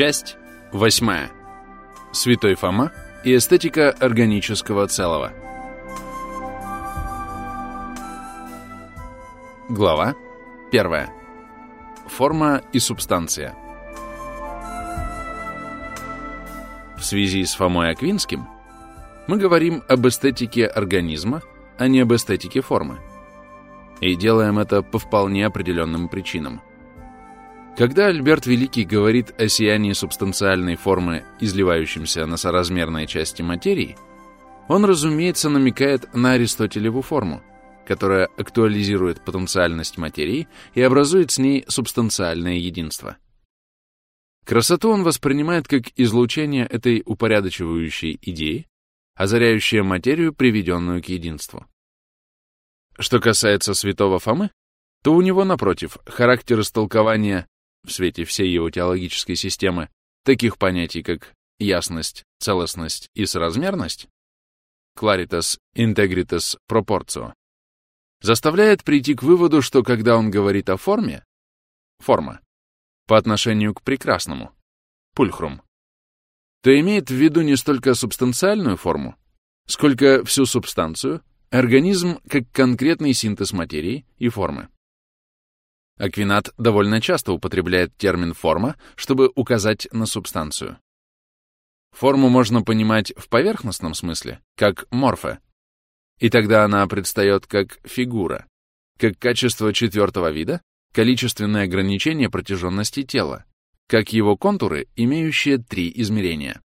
Часть восьмая. Святой Фома и эстетика органического целого. Глава первая. Форма и субстанция. В связи с Фомой Аквинским мы говорим об эстетике организма, а не об эстетике формы. И делаем это по вполне определенным причинам. Когда Альберт Великий говорит о сиянии субстанциальной формы, изливающемся на соразмерные части материи, он, разумеется, намекает на Аристотелеву форму, которая актуализирует потенциальность материи и образует с ней субстанциальное единство. Красоту он воспринимает как излучение этой упорядочивающей идеи, озаряющее материю, приведенную к единству. Что касается святого Фомы, то у него, напротив, характер истолкования в свете всей его теологической системы таких понятий, как ясность, целостность и соразмерность, claritas, integritas, proportio, заставляет прийти к выводу, что когда он говорит о форме, форма, по отношению к прекрасному, пульхрум, то имеет в виду не столько субстанциальную форму, сколько всю субстанцию, организм как конкретный синтез материи и формы. Аквинат довольно часто употребляет термин «форма», чтобы указать на субстанцию. Форму можно понимать в поверхностном смысле, как морфе, и тогда она предстает как фигура, как качество четвертого вида, количественное ограничение протяженности тела, как его контуры, имеющие три измерения.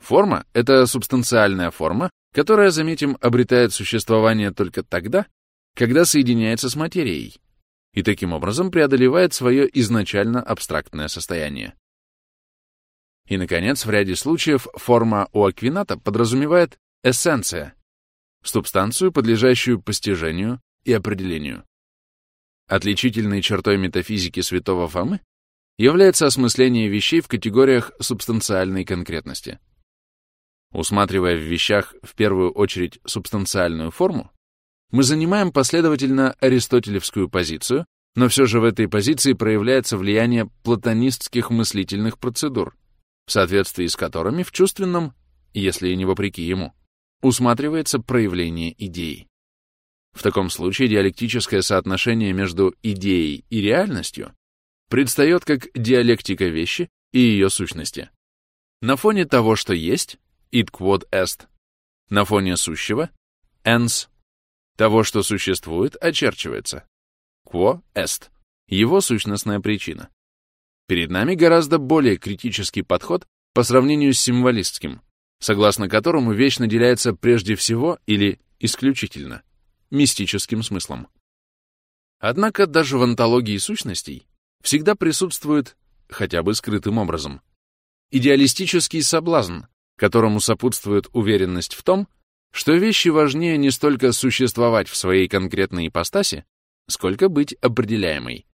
Форма — это субстанциальная форма, которая, заметим, обретает существование только тогда, когда соединяется с материей, и таким образом преодолевает свое изначально абстрактное состояние. И, наконец, в ряде случаев форма у аквината подразумевает эссенция, субстанцию, подлежащую постижению и определению. Отличительной чертой метафизики святого Фомы является осмысление вещей в категориях субстанциальной конкретности. Усматривая в вещах в первую очередь субстанциальную форму, мы занимаем последовательно аристотелевскую позицию, но все же в этой позиции проявляется влияние платонистских мыслительных процедур, в соответствии с которыми в чувственном, если и не вопреки ему, усматривается проявление идеи. В таком случае диалектическое соотношение между идеей и реальностью предстает как диалектика вещи и ее сущности. На фоне того, что есть, id quod est, на фоне сущего, ens того, что существует, очерчивается. Quo est. Его сущностная причина. Перед нами гораздо более критический подход по сравнению с символистским, согласно которому вещь наделяется прежде всего или исключительно мистическим смыслом. Однако даже в антологии сущностей всегда присутствует, хотя бы скрытым образом, идеалистический соблазн, которому сопутствует уверенность в том, что вещи важнее не столько существовать в своей конкретной ипостаси, сколько быть определяемой.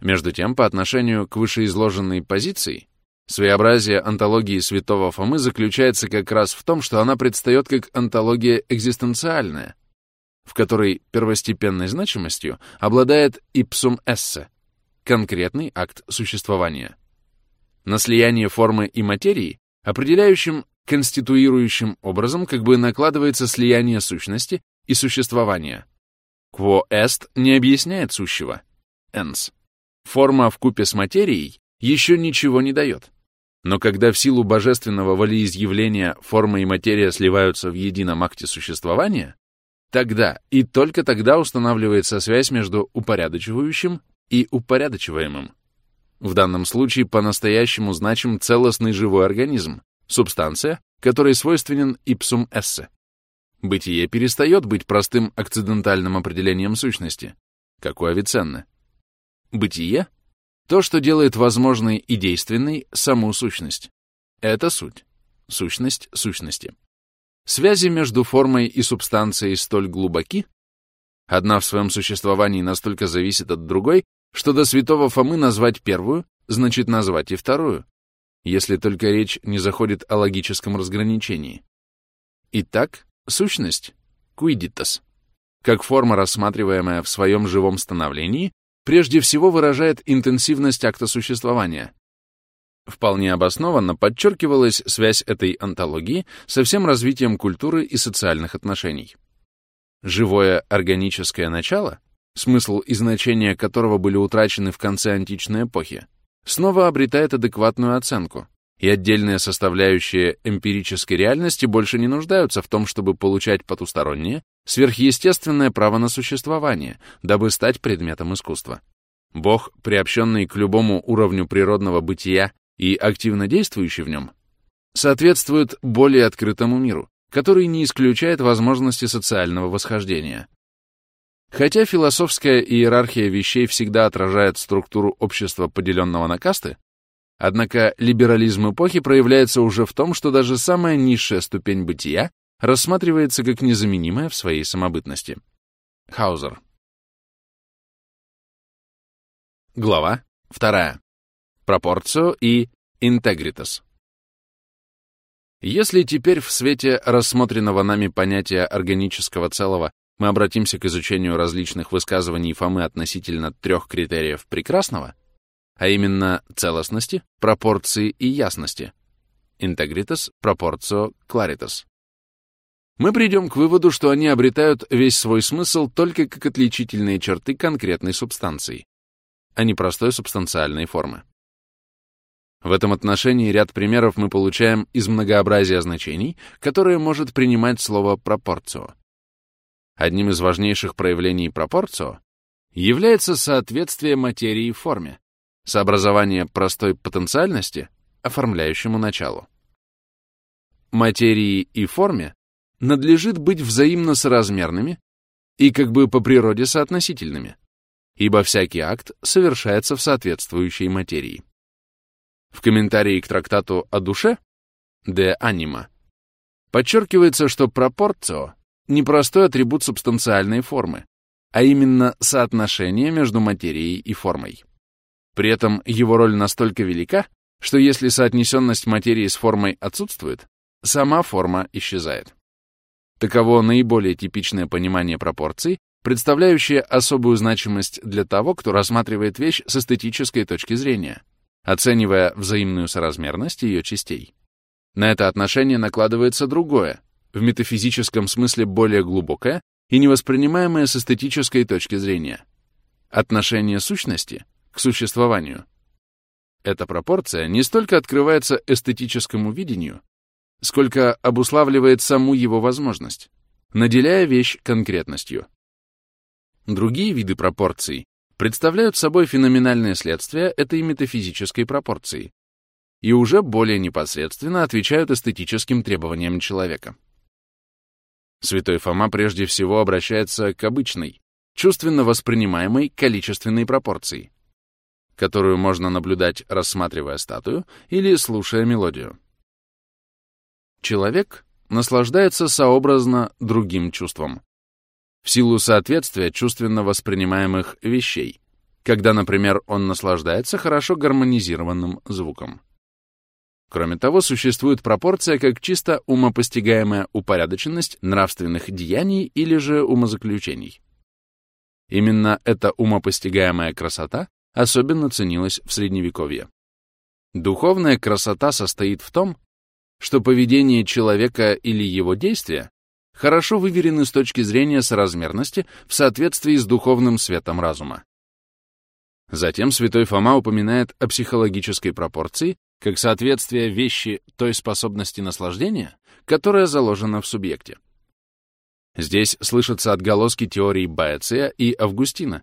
Между тем, по отношению к вышеизложенной позиции, своеобразие антологии святого Фомы заключается как раз в том, что она предстает как антология экзистенциальная, в которой первостепенной значимостью обладает ipsum esse, конкретный акт существования. На слияние формы и материи, определяющим конституирующим образом как бы накладывается слияние сущности и существования. Quo est не объясняет сущего. Ens. Форма в купе с материей еще ничего не дает. Но когда в силу божественного волеизъявления форма и материя сливаются в едином акте существования, тогда и только тогда устанавливается связь между упорядочивающим и упорядочиваемым. В данном случае по-настоящему значим целостный живой организм, субстанция, которой свойственен ipsum esse. Бытие перестает быть простым акцидентальным определением сущности, как у Авиценны. Бытие — то, что делает возможной и действенной саму сущность. Это суть. Сущность сущности. Связи между формой и субстанцией столь глубоки, одна в своем существовании настолько зависит от другой, что до святого Фомы назвать первую значит назвать и вторую, если только речь не заходит о логическом разграничении. Итак, сущность — quidditas, как форма, рассматриваемая в своем живом становлении, прежде всего выражает интенсивность акта существования, Вполне обоснованно подчеркивалась связь этой антологии со всем развитием культуры и социальных отношений. Живое органическое начало, смысл и значение которого были утрачены в конце античной эпохи, снова обретает адекватную оценку, и отдельные составляющие эмпирической реальности больше не нуждаются в том, чтобы получать потустороннее, сверхъестественное право на существование, дабы стать предметом искусства. Бог, приобщенный к любому уровню природного бытия и активно действующий в нем, соответствует более открытому миру, который не исключает возможности социального восхождения. Хотя философская иерархия вещей всегда отражает структуру общества, поделенного на касты, однако либерализм эпохи проявляется уже в том, что даже самая низшая ступень бытия рассматривается как незаменимая в своей самобытности. Хаузер. Глава 2. Пропорцию и интегритас. Если теперь в свете рассмотренного нами понятия органического целого мы обратимся к изучению различных высказываний Фомы относительно трех критериев прекрасного, а именно целостности, пропорции и ясности, integritas, proportio, claritas, мы придем к выводу, что они обретают весь свой смысл только как отличительные черты конкретной субстанции, а не простой субстанциальной формы. В этом отношении ряд примеров мы получаем из многообразия значений, которые может принимать слово «пропорцио». Одним из важнейших проявлений пропорцио является соответствие материи форме, сообразование простой потенциальности, оформляющему началу. Материи и форме надлежит быть взаимно соразмерными и как бы по природе соотносительными, ибо всякий акт совершается в соответствующей материи. В комментарии к трактату о душе «De anima» подчеркивается, что пропорцио — не простой атрибут субстанциальной формы, а именно соотношение между материей и формой. При этом его роль настолько велика, что если соотнесенность материи с формой отсутствует, сама форма исчезает. Таково наиболее типичное понимание пропорций, представляющее особую значимость для того, кто рассматривает вещь с эстетической точки зрения, оценивая взаимную соразмерность ее частей. На это отношение накладывается другое, в метафизическом смысле более глубокое и невоспринимаемое с эстетической точки зрения. Отношение сущности к существованию. Эта пропорция не столько открывается эстетическому видению, сколько обуславливает саму его возможность, наделяя вещь конкретностью. Другие виды пропорций представляют собой феноменальное следствие этой метафизической пропорции и уже более непосредственно отвечают эстетическим требованиям человека. Святой Фома прежде всего обращается к обычной, чувственно воспринимаемой количественной пропорции, которую можно наблюдать, рассматривая статую или слушая мелодию. Человек наслаждается сообразно другим чувством. В силу соответствия чувственно воспринимаемых вещей, когда, например, он наслаждается хорошо гармонизированным звуком. Кроме того, существует пропорция как чисто умопостигаемая упорядоченность нравственных деяний или же умозаключений. Именно эта умопостигаемая красота особенно ценилась в Средневековье. Духовная красота состоит в том, что поведение человека или его действия хорошо выверены с точки зрения соразмерности в соответствии с духовным светом разума. Затем святой Фома упоминает о психологической пропорции как соответствие вещи той способности наслаждения, которая заложена в субъекте. Здесь слышатся отголоски теорий Баэция и Августина.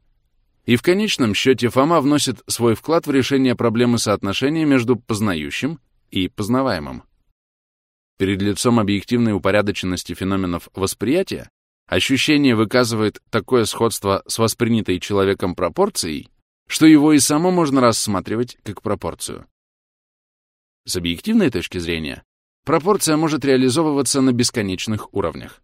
И в конечном счете Фома вносит свой вклад в решение проблемы соотношения между познающим и познаваемым. Перед лицом объективной упорядоченности феноменов восприятия ощущение выказывает такое сходство с воспринятой человеком пропорцией, что его и само можно рассматривать как пропорцию. С объективной точки зрения, пропорция может реализовываться на бесконечных уровнях.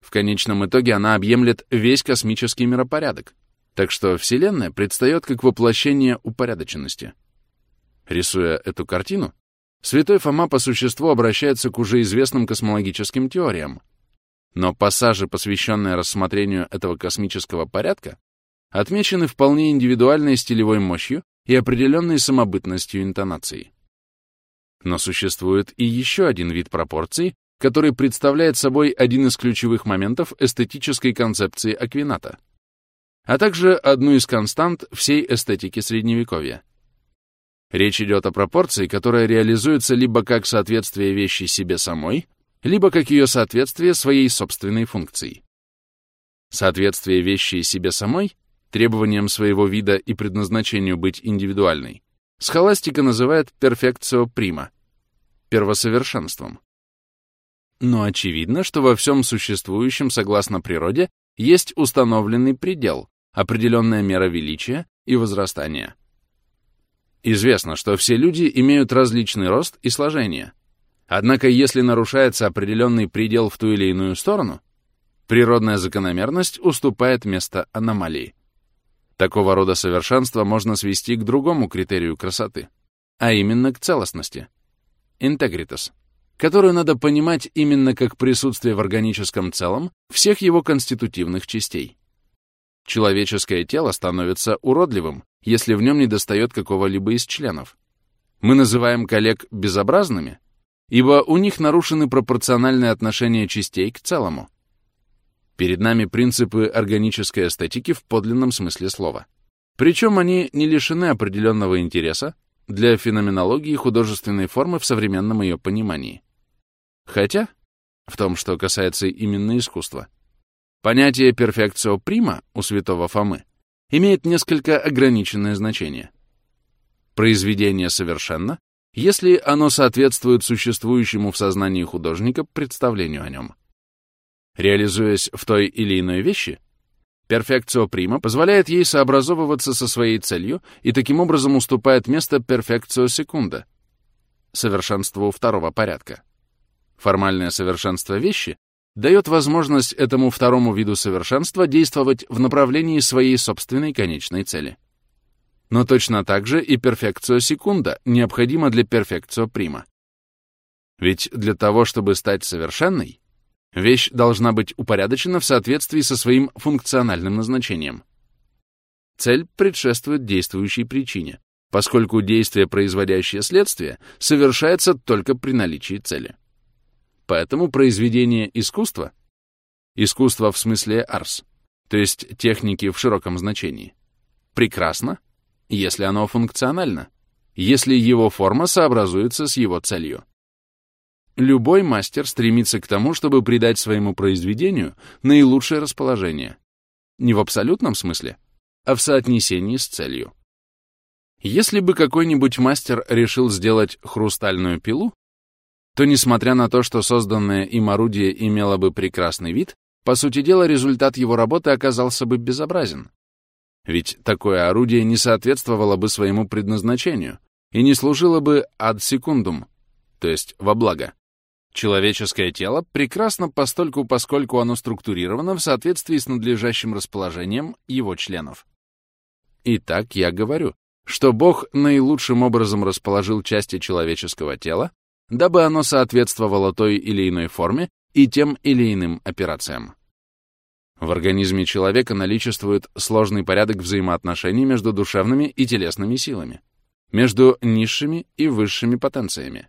В конечном итоге она объемлет весь космический миропорядок, так что Вселенная предстает как воплощение упорядоченности. Рисуя эту картину, Святой Фома по существу обращается к уже известным космологическим теориям. Но пассажи, посвященные рассмотрению этого космического порядка, отмечены вполне индивидуальной стилевой мощью и определенной самобытностью интонации. Но существует и еще один вид пропорций, который представляет собой один из ключевых моментов эстетической концепции Аквината, а также одну из констант всей эстетики Средневековья. Речь идет о пропорции, которая реализуется либо как соответствие вещи себе самой, либо как ее соответствие своей собственной функции. Соответствие вещи себе самой, требованиям своего вида и предназначению быть индивидуальной, схоластика называет перфекцио прима, первосовершенством. Но очевидно, что во всем существующем согласно природе есть установленный предел, определенная мера величия и возрастания. Известно, что все люди имеют различный рост и сложение. Однако, если нарушается определенный предел в ту или иную сторону, природная закономерность уступает место аномалии. Такого рода совершенство можно свести к другому критерию красоты, а именно к целостности — integritas, которую надо понимать именно как присутствие в органическом целом всех его конститутивных частей. Человеческое тело становится уродливым, если в нем недостает какого-либо из членов. Мы называем коллег безобразными, ибо у них нарушены пропорциональные отношения частей к целому. Перед нами принципы органической эстетики в подлинном смысле слова. Причем они не лишены определенного интереса для феноменологии художественной формы в современном ее понимании. Хотя, в том, что касается именно искусства, понятие «перфекцио прима» у святого Фомы имеет несколько ограниченное значение. Произведение совершенно, если оно соответствует существующему в сознании художника представлению о нем. Реализуясь в той или иной вещи, перфекцио прима позволяет ей сообразовываться со своей целью и таким образом уступает место перфекцио секунда, совершенству второго порядка. Формальное совершенство вещи дает возможность этому второму виду совершенства действовать в направлении своей собственной конечной цели. Но точно так же и перфекцио секунда необходима для перфекцио прима. Ведь для того, чтобы стать совершенной, Вещь должна быть упорядочена в соответствии со своим функциональным назначением. Цель предшествует действующей причине, поскольку действие, производящее следствие, совершается только при наличии цели. Поэтому произведение искусства, искусство в смысле арс, то есть техники в широком значении, прекрасно, если оно функционально, если его форма сообразуется с его целью. Любой мастер стремится к тому, чтобы придать своему произведению наилучшее расположение. Не в абсолютном смысле, а в соотнесении с целью. Если бы какой-нибудь мастер решил сделать хрустальную пилу, то, несмотря на то, что созданное им орудие имело бы прекрасный вид, по сути дела, результат его работы оказался бы безобразен. Ведь такое орудие не соответствовало бы своему предназначению и не служило бы ad secundum, то есть во благо. Человеческое тело прекрасно постольку, поскольку оно структурировано в соответствии с надлежащим расположением его членов. Итак, я говорю, что Бог наилучшим образом расположил части человеческого тела, дабы оно соответствовало той или иной форме и тем или иным операциям. В организме человека наличествует сложный порядок взаимоотношений между душевными и телесными силами, между низшими и высшими потенциями.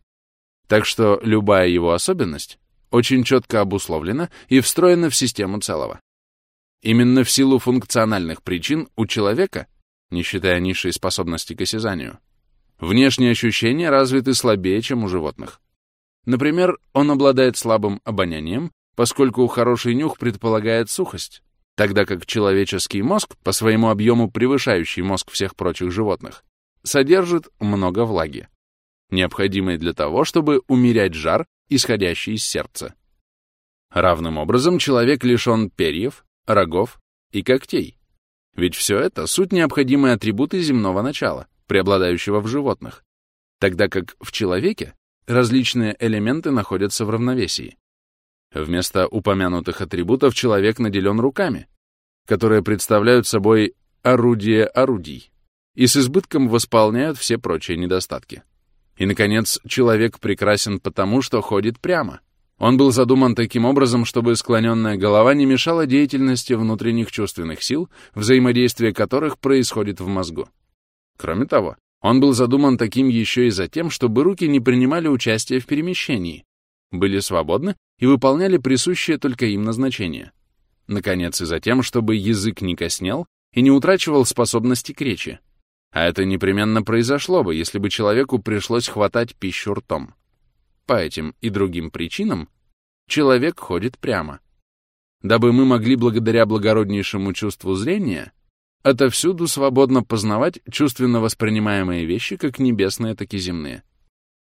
Так что любая его особенность очень четко обусловлена и встроена в систему целого. Именно в силу функциональных причин у человека, не считая низшей способности к осязанию, внешние ощущения развиты слабее, чем у животных. Например, он обладает слабым обонянием, поскольку хороший нюх предполагает сухость, тогда как человеческий мозг, по своему объему превышающий мозг всех прочих животных, содержит много влаги необходимой для того, чтобы умерять жар, исходящий из сердца. Равным образом человек лишен перьев, рогов и когтей. Ведь все это — суть необходимые атрибуты земного начала, преобладающего в животных, тогда как в человеке различные элементы находятся в равновесии. Вместо упомянутых атрибутов человек наделен руками, которые представляют собой орудие орудий и с избытком восполняют все прочие недостатки. И, наконец, человек прекрасен потому, что ходит прямо. Он был задуман таким образом, чтобы склоненная голова не мешала деятельности внутренних чувственных сил, взаимодействие которых происходит в мозгу. Кроме того, Он был задуман таким еще и за тем, чтобы руки не принимали участие в перемещении, были свободны и выполняли присущее только им назначение. Наконец, и за тем, чтобы язык не коснел и не утрачивал способности к речи. А это непременно произошло бы, если бы человеку пришлось хватать пищу ртом. По этим и другим причинам человек ходит прямо. Дабы мы могли благодаря благороднейшему чувству зрения отовсюду свободно познавать чувственно воспринимаемые вещи как небесные, так и земные.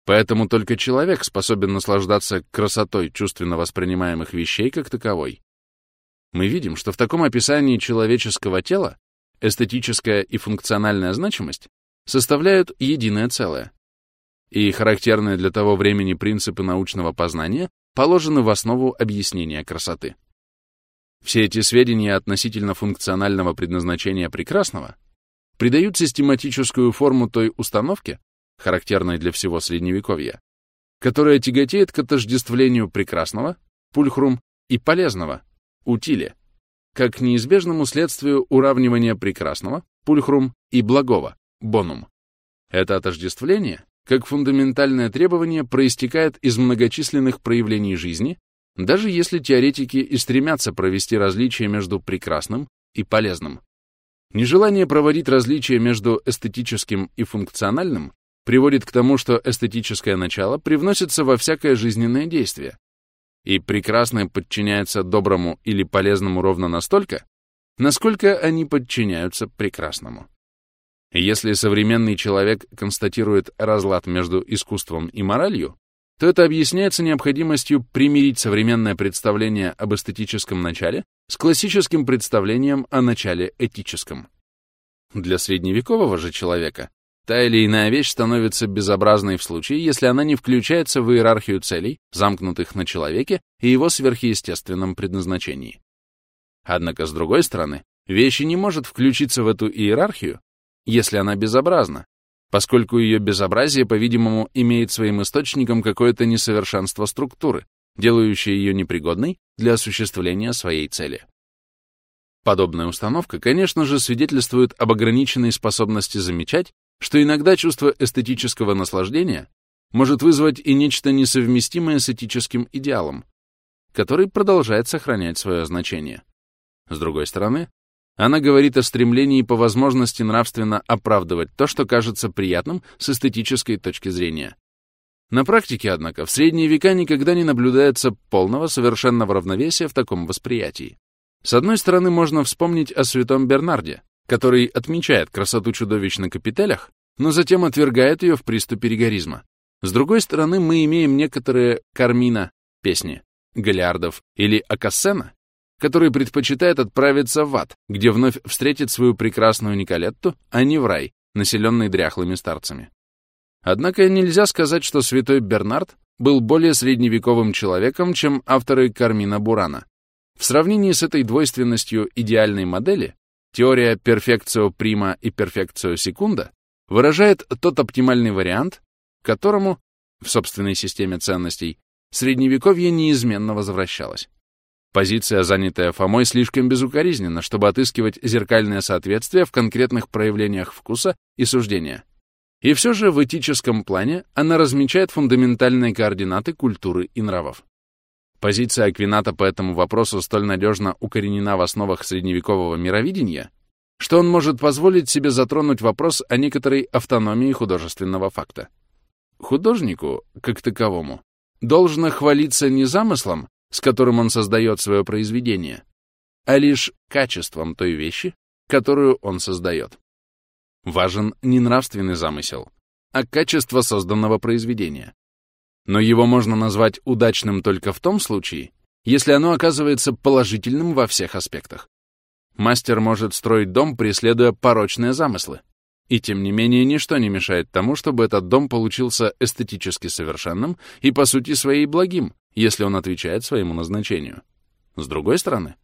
Поэтому только человек способен наслаждаться красотой чувственно воспринимаемых вещей как таковой. Мы видим, что в таком описании человеческого тела эстетическая и функциональная значимость составляют единое целое. И характерные для того времени принципы научного познания положены в основу объяснения красоты. Все эти сведения относительно функционального предназначения прекрасного придают систематическую форму той установке, характерной для всего Средневековья, которая тяготеет к отождествлению прекрасного, пульхрум, и полезного, утиле, как к неизбежному следствию уравнивания прекрасного, пульхрум, и благого, бонум. Это отождествление, как фундаментальное требование, проистекает из многочисленных проявлений жизни, даже если теоретики и стремятся провести различие между прекрасным и полезным. Нежелание проводить различие между эстетическим и функциональным приводит к тому, что эстетическое начало привносится во всякое жизненное действие, и прекрасное подчиняется доброму или полезному ровно настолько, насколько они подчиняются прекрасному. Если современный человек констатирует разлад между искусством и моралью, то это объясняется необходимостью примирить современное представление об эстетическом начале с классическим представлением о начале этическом. Для средневекового же человека Та или иная вещь становится безобразной в случае, если она не включается в иерархию целей, замкнутых на человеке и его сверхъестественном предназначении. Однако, с другой стороны, вещь не может включиться в эту иерархию, если она безобразна, поскольку ее безобразие, по-видимому, имеет своим источником какое-то несовершенство структуры, делающее ее непригодной для осуществления своей цели. Подобная установка, конечно же, свидетельствует об ограниченной способности замечать что иногда чувство эстетического наслаждения может вызвать и нечто несовместимое с этическим идеалом, который продолжает сохранять свое значение. С другой стороны, она говорит о стремлении по возможности нравственно оправдывать то, что кажется приятным с эстетической точки зрения. На практике, однако, в средние века никогда не наблюдается полного совершенного равновесия в таком восприятии. С одной стороны, можно вспомнить о святом Бернарде, который отмечает красоту чудовищ на капителях, но затем отвергает ее в приступе ригоризма. С другой стороны, мы имеем некоторые Кармина, песни, Галиардов или Акассена, который предпочитает отправиться в ад, где вновь встретит свою прекрасную Николетту, а не в рай, населенный дряхлыми старцами. Однако нельзя сказать, что святой Бернард был более средневековым человеком, чем авторы Кармина Бурана. В сравнении с этой двойственностью идеальной модели, Теория перфекцио прима и перфекцио секунда выражает тот оптимальный вариант, к которому в собственной системе ценностей Средневековье неизменно возвращалось. Позиция, занятая Фомой, слишком безукоризненна, чтобы отыскивать зеркальное соответствие в конкретных проявлениях вкуса и суждения. И все же в этическом плане она размечает фундаментальные координаты культуры и нравов. Позиция Аквината по этому вопросу столь надежно укоренена в основах средневекового мировидения, что он может позволить себе затронуть вопрос о некоторой автономии художественного факта. Художнику, как таковому, должно хвалиться не замыслом, с которым он создает свое произведение, а лишь качеством той вещи, которую он создает. Важен не нравственный замысел, а качество созданного произведения. Но его можно назвать удачным только в том случае, если оно оказывается положительным во всех аспектах. Мастер может строить дом, преследуя порочные замыслы. И тем не менее, ничто не мешает тому, чтобы этот дом получился эстетически совершенным и по сути своей благим, если он отвечает своему назначению. С другой стороны,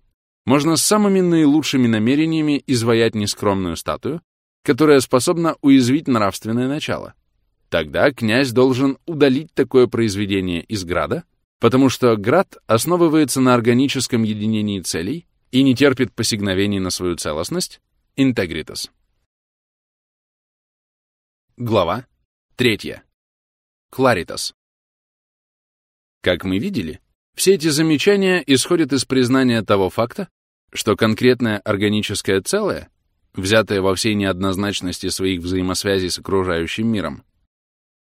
можно с самыми наилучшими намерениями изваять нескромную статую, которая способна уязвить нравственное начало, Тогда князь должен удалить такое произведение из града, потому что град основывается на органическом единении целей и не терпит посигновений на свою целостность, интегритас. Глава 3. Кларитас. Как мы видели, все эти замечания исходят из признания того факта, что конкретное органическое целое, взятое во всей неоднозначности своих взаимосвязей с окружающим миром,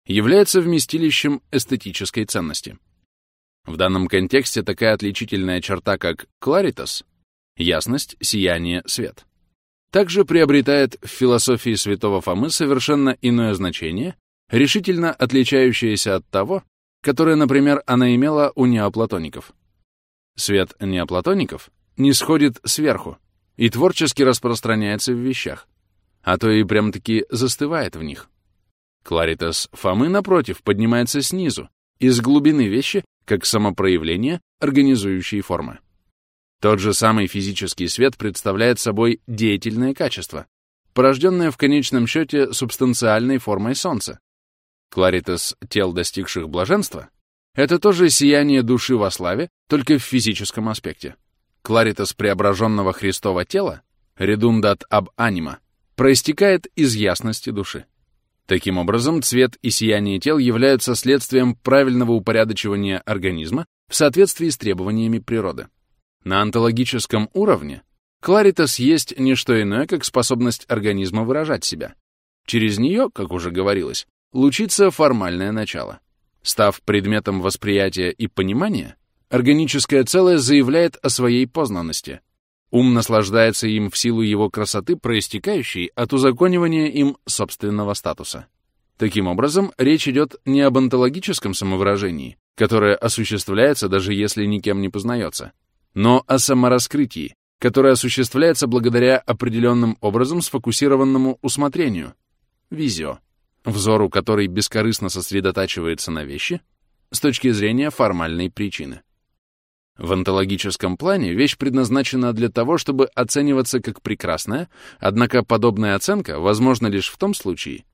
является вместилищем эстетической ценности. В данном контексте такая отличительная черта, как кларитас — ясность, сияние, свет — также приобретает в философии святого Фомы совершенно иное значение, решительно отличающееся от того, которое, например, она имела у неоплатоников. Свет неоплатоников не сходит сверху и творчески распространяется в вещах, а то и прям-таки застывает в них. Кларитас Фомы, напротив, поднимается снизу, из глубины вещи, как самопроявление, организующей формы. Тот же самый физический свет представляет собой деятельное качество, порожденное в конечном счете субстанциальной формой Солнца. Кларитас тел, достигших блаженства, это тоже сияние души во славе, только в физическом аспекте. Кларитас преображенного Христова тела, редундат аб анима, проистекает из ясности души. Таким образом, цвет и сияние тел являются следствием правильного упорядочивания организма в соответствии с требованиями природы. На онтологическом уровне кларитас есть не что иное, как способность организма выражать себя. Через нее, как уже говорилось, лучится формальное начало. Став предметом восприятия и понимания, органическое целое заявляет о своей познанности, Ум наслаждается им в силу его красоты, проистекающей от узаконивания им собственного статуса. Таким образом, речь идет не об онтологическом самовыражении, которое осуществляется даже если никем не познается, но о самораскрытии, которое осуществляется благодаря определенным образом сфокусированному усмотрению, визио, взору, который бескорыстно сосредотачивается на вещи с точки зрения формальной причины. В онтологическом плане вещь предназначена для того, чтобы оцениваться как прекрасная, однако подобная оценка возможна лишь в том случае,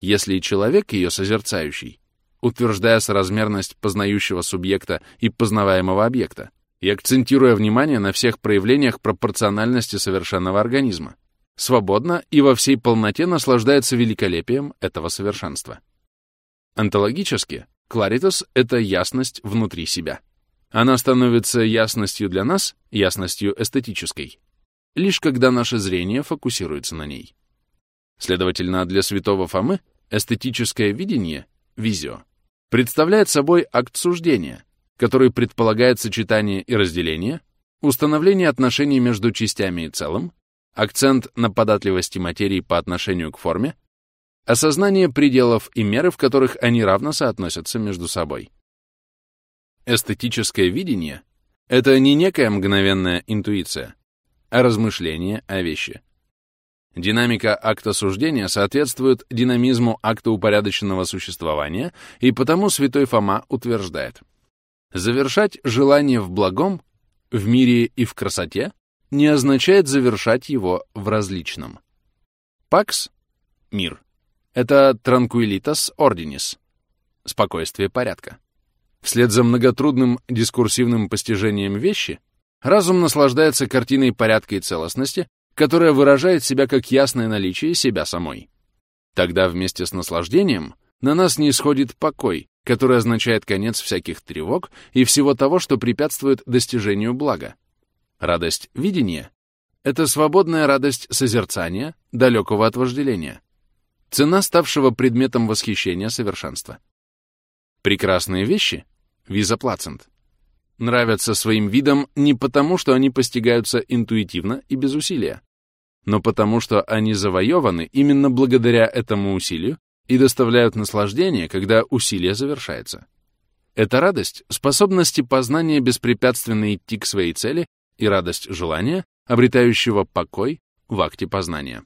если человек, ее созерцающий, утверждая соразмерность познающего субъекта и познаваемого объекта, и акцентируя внимание на всех проявлениях пропорциональности совершенного организма, свободно и во всей полноте наслаждается великолепием этого совершенства. Онтологически, кларитас — это ясность внутри себя. Она становится ясностью для нас, ясностью эстетической, лишь когда наше зрение фокусируется на ней. Следовательно, для святого Фомы эстетическое видение, визио, представляет собой акт суждения, который предполагает сочетание и разделение, установление отношений между частями и целым, акцент на податливости материи по отношению к форме, осознание пределов и меры, в которых они равно соотносятся между собой. Эстетическое видение — это не некая мгновенная интуиция, а размышление о вещи. Динамика акта суждения соответствует динамизму акта упорядоченного существования, и потому святой Фома утверждает, завершать желание в благом, в мире и в красоте не означает завершать его в различном. Пакс — мир. Это tranquilitas ordinis — спокойствие порядка. Вслед за многотрудным дискурсивным постижением вещи, разум наслаждается картиной порядка и целостности, которая выражает себя как ясное наличие себя самой. Тогда вместе с наслаждением на нас не исходит покой, который означает конец всяких тревог и всего того, что препятствует достижению блага. Радость видения — это свободная радость созерцания, далекого от вожделения. Цена ставшего предметом восхищения совершенства. Прекрасные вещи визоплацент, нравятся своим видом не потому, что они постигаются интуитивно и без усилия, но потому, что они завоеваны именно благодаря этому усилию и доставляют наслаждение, когда усилие завершается. Эта радость — способности познания беспрепятственно идти к своей цели и радость желания, обретающего покой в акте познания.